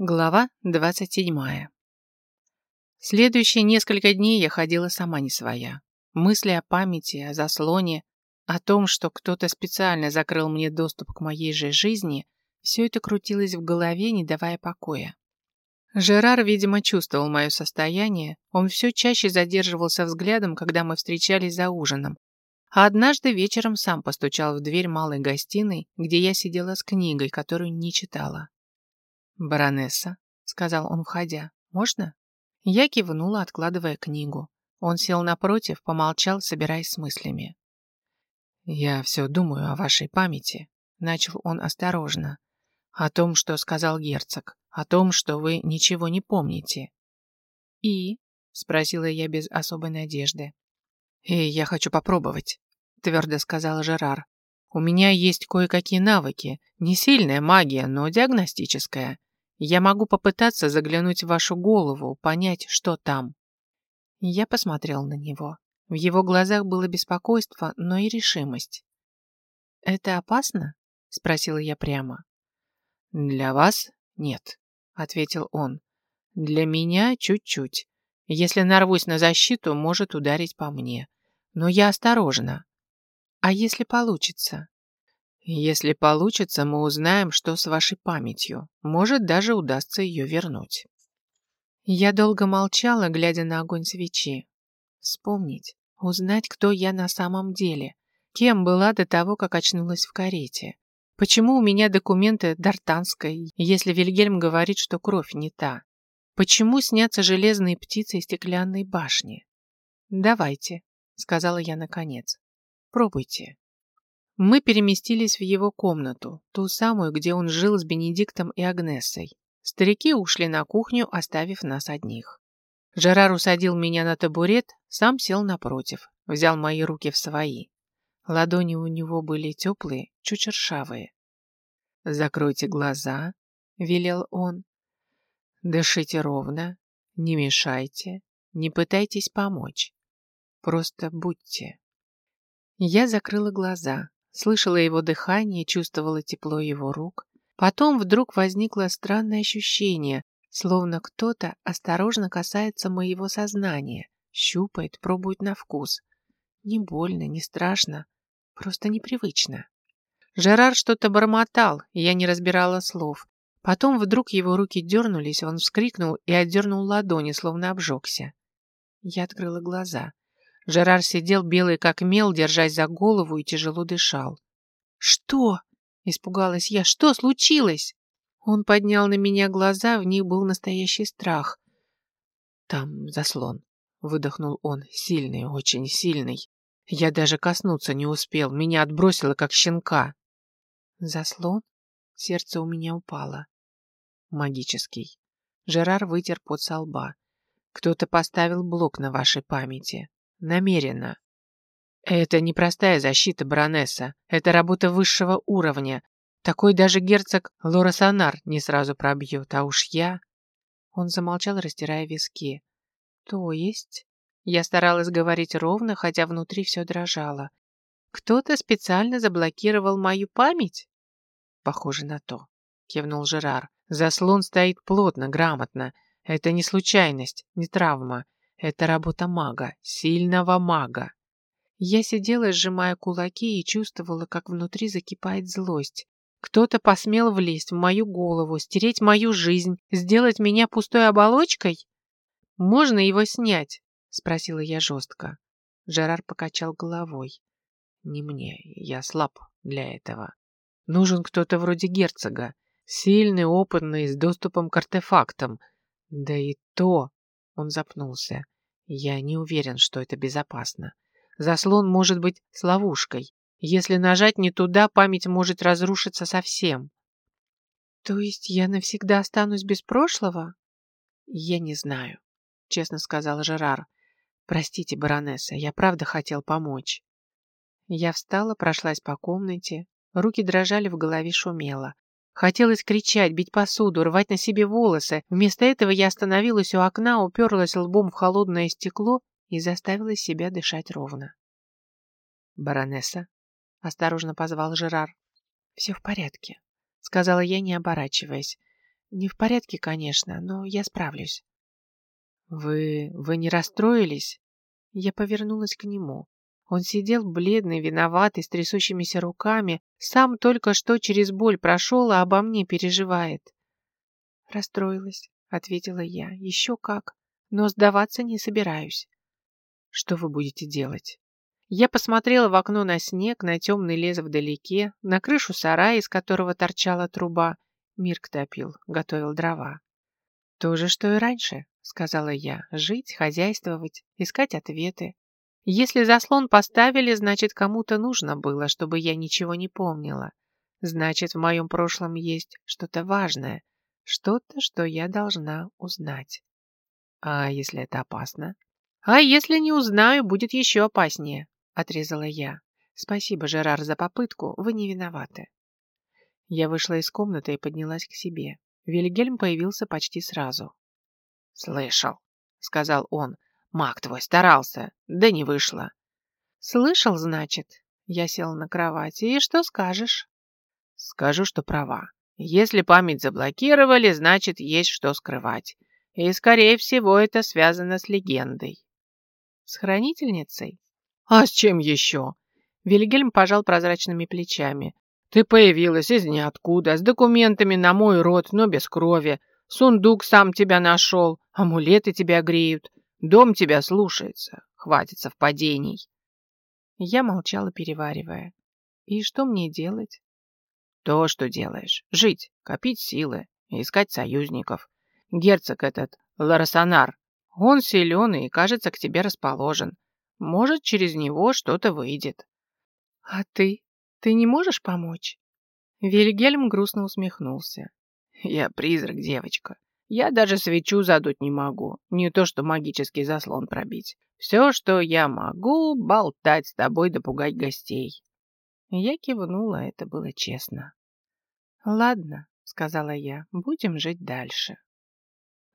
Глава 27. Следующие несколько дней я ходила сама не своя. Мысли о памяти, о заслоне, о том, что кто-то специально закрыл мне доступ к моей же жизни, все это крутилось в голове, не давая покоя. Жерар, видимо, чувствовал мое состояние, он все чаще задерживался взглядом, когда мы встречались за ужином, а однажды вечером сам постучал в дверь малой гостиной, где я сидела с книгой, которую не читала. «Баронесса», — сказал он, входя, — «можно?» Я кивнула, откладывая книгу. Он сел напротив, помолчал, собираясь с мыслями. «Я все думаю о вашей памяти», — начал он осторожно. «О том, что сказал герцог, о том, что вы ничего не помните». «И?» — спросила я без особой надежды. «И я хочу попробовать», — твердо сказал Жерар. «У меня есть кое-какие навыки, не сильная магия, но диагностическая. Я могу попытаться заглянуть в вашу голову, понять, что там». Я посмотрел на него. В его глазах было беспокойство, но и решимость. «Это опасно?» — спросила я прямо. «Для вас нет», — ответил он. «Для меня чуть-чуть. Если нарвусь на защиту, может ударить по мне. Но я осторожна. А если получится?» Если получится, мы узнаем, что с вашей памятью. Может, даже удастся ее вернуть. Я долго молчала, глядя на огонь свечи. Вспомнить, узнать, кто я на самом деле. Кем была до того, как очнулась в карете. Почему у меня документы дартанской, если Вильгельм говорит, что кровь не та? Почему снятся железные птицы и стеклянные башни? «Давайте», — сказала я наконец. «Пробуйте». Мы переместились в его комнату, ту самую, где он жил с Бенедиктом и Агнесой. Старики ушли на кухню, оставив нас одних. Жерар усадил меня на табурет, сам сел напротив, взял мои руки в свои. Ладони у него были теплые, чуть шершавые. «Закройте глаза», — велел он. «Дышите ровно, не мешайте, не пытайтесь помочь. Просто будьте». Я закрыла глаза, слышала его дыхание, чувствовала тепло его рук. Потом вдруг возникло странное ощущение, словно кто-то осторожно касается моего сознания, щупает, пробует на вкус. Не больно, не страшно, просто непривычно. Жерар что-то бормотал, я не разбирала слов. Потом вдруг его руки дернулись, он вскрикнул и отдернул ладони, словно обжегся. Я открыла глаза. Жерар сидел белый как мел, держась за голову и тяжело дышал. «Что?» – испугалась я. «Что случилось?» Он поднял на меня глаза, в них был настоящий страх. «Там заслон», – выдохнул он, сильный, очень сильный. Я даже коснуться не успел, меня отбросило, как щенка. «Заслон?» Сердце у меня упало. «Магический». Жерар вытер пот со лба. «Кто-то поставил блок на вашей памяти. Намеренно. Это не простая защита, баронесса. Это работа высшего уровня. Такой даже герцог Лорасонар не сразу пробьет, а уж я... Он замолчал, растирая виски. То есть... Я старалась говорить ровно, хотя внутри все дрожало. Кто-то специально заблокировал мою память? Похоже на то, кивнул Жерар. Заслон стоит плотно, грамотно. Это не случайность, не травма. Это работа мага, сильного мага. Я сидела, сжимая кулаки, и чувствовала, как внутри закипает злость. Кто-то посмел влезть в мою голову, стереть мою жизнь, сделать меня пустой оболочкой? Можно его снять? Спросила я жестко. Жерар покачал головой. Не мне, я слаб для этого. Нужен кто-то вроде герцога, сильный, опытный, с доступом к артефактам. Да и то он запнулся. Я не уверен, что это безопасно. Заслон может быть с ловушкой. Если нажать не туда, память может разрушиться совсем. То есть я навсегда останусь без прошлого? Я не знаю, честно сказал Жерар. Простите, баронесса, я правда хотел помочь. Я встала, прошлась по комнате. Руки дрожали, в голове шумело. Хотелось кричать, бить посуду, рвать на себе волосы. Вместо этого я остановилась у окна, уперлась лбом в холодное стекло и заставила себя дышать ровно. «Баронесса?» — осторожно позвал Жерар. «Все в порядке», — сказала я, не оборачиваясь. Не в порядке, конечно, но я справлюсь. Вы... вы не расстроились? Я повернулась к нему. Он сидел бледный, виноватый, с трясущимися руками, сам только что через боль прошел, а обо мне переживает. Расстроилась, ответила я. Еще как. Но сдаваться не собираюсь. Что вы будете делать? Я посмотрела в окно на снег, на темный лес вдалеке, на крышу сарая, из которого торчала труба. Мирк топил, готовил дрова. То же, что и раньше, сказала я. Жить, хозяйствовать, искать ответы. Если заслон поставили, значит, кому-то нужно было, чтобы я ничего не помнила. Значит, в моем прошлом есть что-то важное, что-то, что я должна узнать. А если это опасно? А если не узнаю, будет еще опаснее, отрезала я. Спасибо, Жерар, за попытку, вы не виноваты. Я вышла из комнаты и поднялась к себе. Вильгельм появился почти сразу. «Слышал», — сказал он, Маг твой старался, да не вышло. Слышал, значит? Я сел на кровати. И что скажешь? Скажу, что права. Если память заблокировали, значит, есть что скрывать. И, скорее всего, это связано с легендой. С хранительницей? А с чем еще? Вильгельм пожал прозрачными плечами. Ты появилась из ниоткуда, с документами на мой род, но без крови. Сундук сам тебя нашел, амулеты тебя греют. Дом тебя слушается. Хватит совпадений. Я молчала, переваривая. И что мне делать? То, что делаешь. Жить, копить силы, искать союзников. Герцог этот, Ларасонар, он силен и, кажется, к тебе расположен. Может, через него что-то выйдет. А ты? Ты не можешь помочь? Вильгельм грустно усмехнулся. Я призрак, девочка. Я даже свечу задуть не могу, не то что магический заслон пробить. Все, что я могу, болтать с тобой да пугать гостей. Я кивнула, это было честно. Ладно, сказала я, будем жить дальше.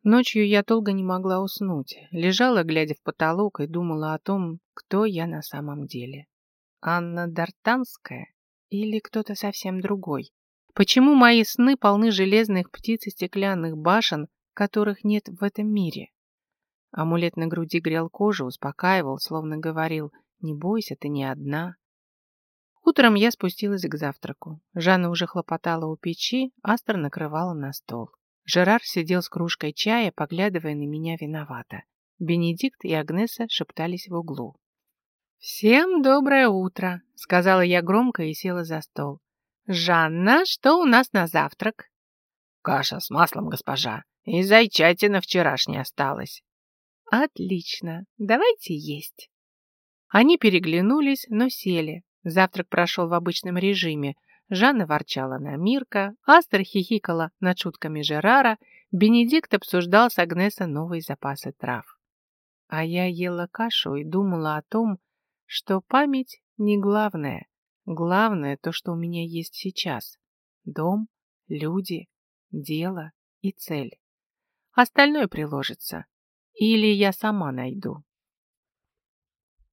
Ночью я долго не могла уснуть, лежала, глядя в потолок, и думала о том, кто я на самом деле. Анна Дартанская или кто-то совсем другой? Почему мои сны полны железных птиц и стеклянных башен, которых нет в этом мире? Амулет на груди грел кожу, успокаивал, словно говорил «Не бойся, ты не одна». Утром я спустилась к завтраку. Жанна уже хлопотала у печи, Астер накрывала на стол. Жерар сидел с кружкой чая, поглядывая на меня виновато. Бенедикт и Агнеса шептались в углу. «Всем доброе утро!» — сказала я громко и села за стол. «Жанна, что у нас на завтрак?» «Каша с маслом, госпожа, и зайчатина вчерашняя осталась». «Отлично, давайте есть». Они переглянулись, но сели. Завтрак прошел в обычном режиме. Жанна ворчала на Мирка, Астер хихикала над шутками Жерара, Бенедикт обсуждал с Агнеса новые запасы трав. А я ела кашу и думала о том, что память не главное, Главное то, что у меня есть сейчас. Дом, люди, дело и цель. Остальное приложится. Или я сама найду.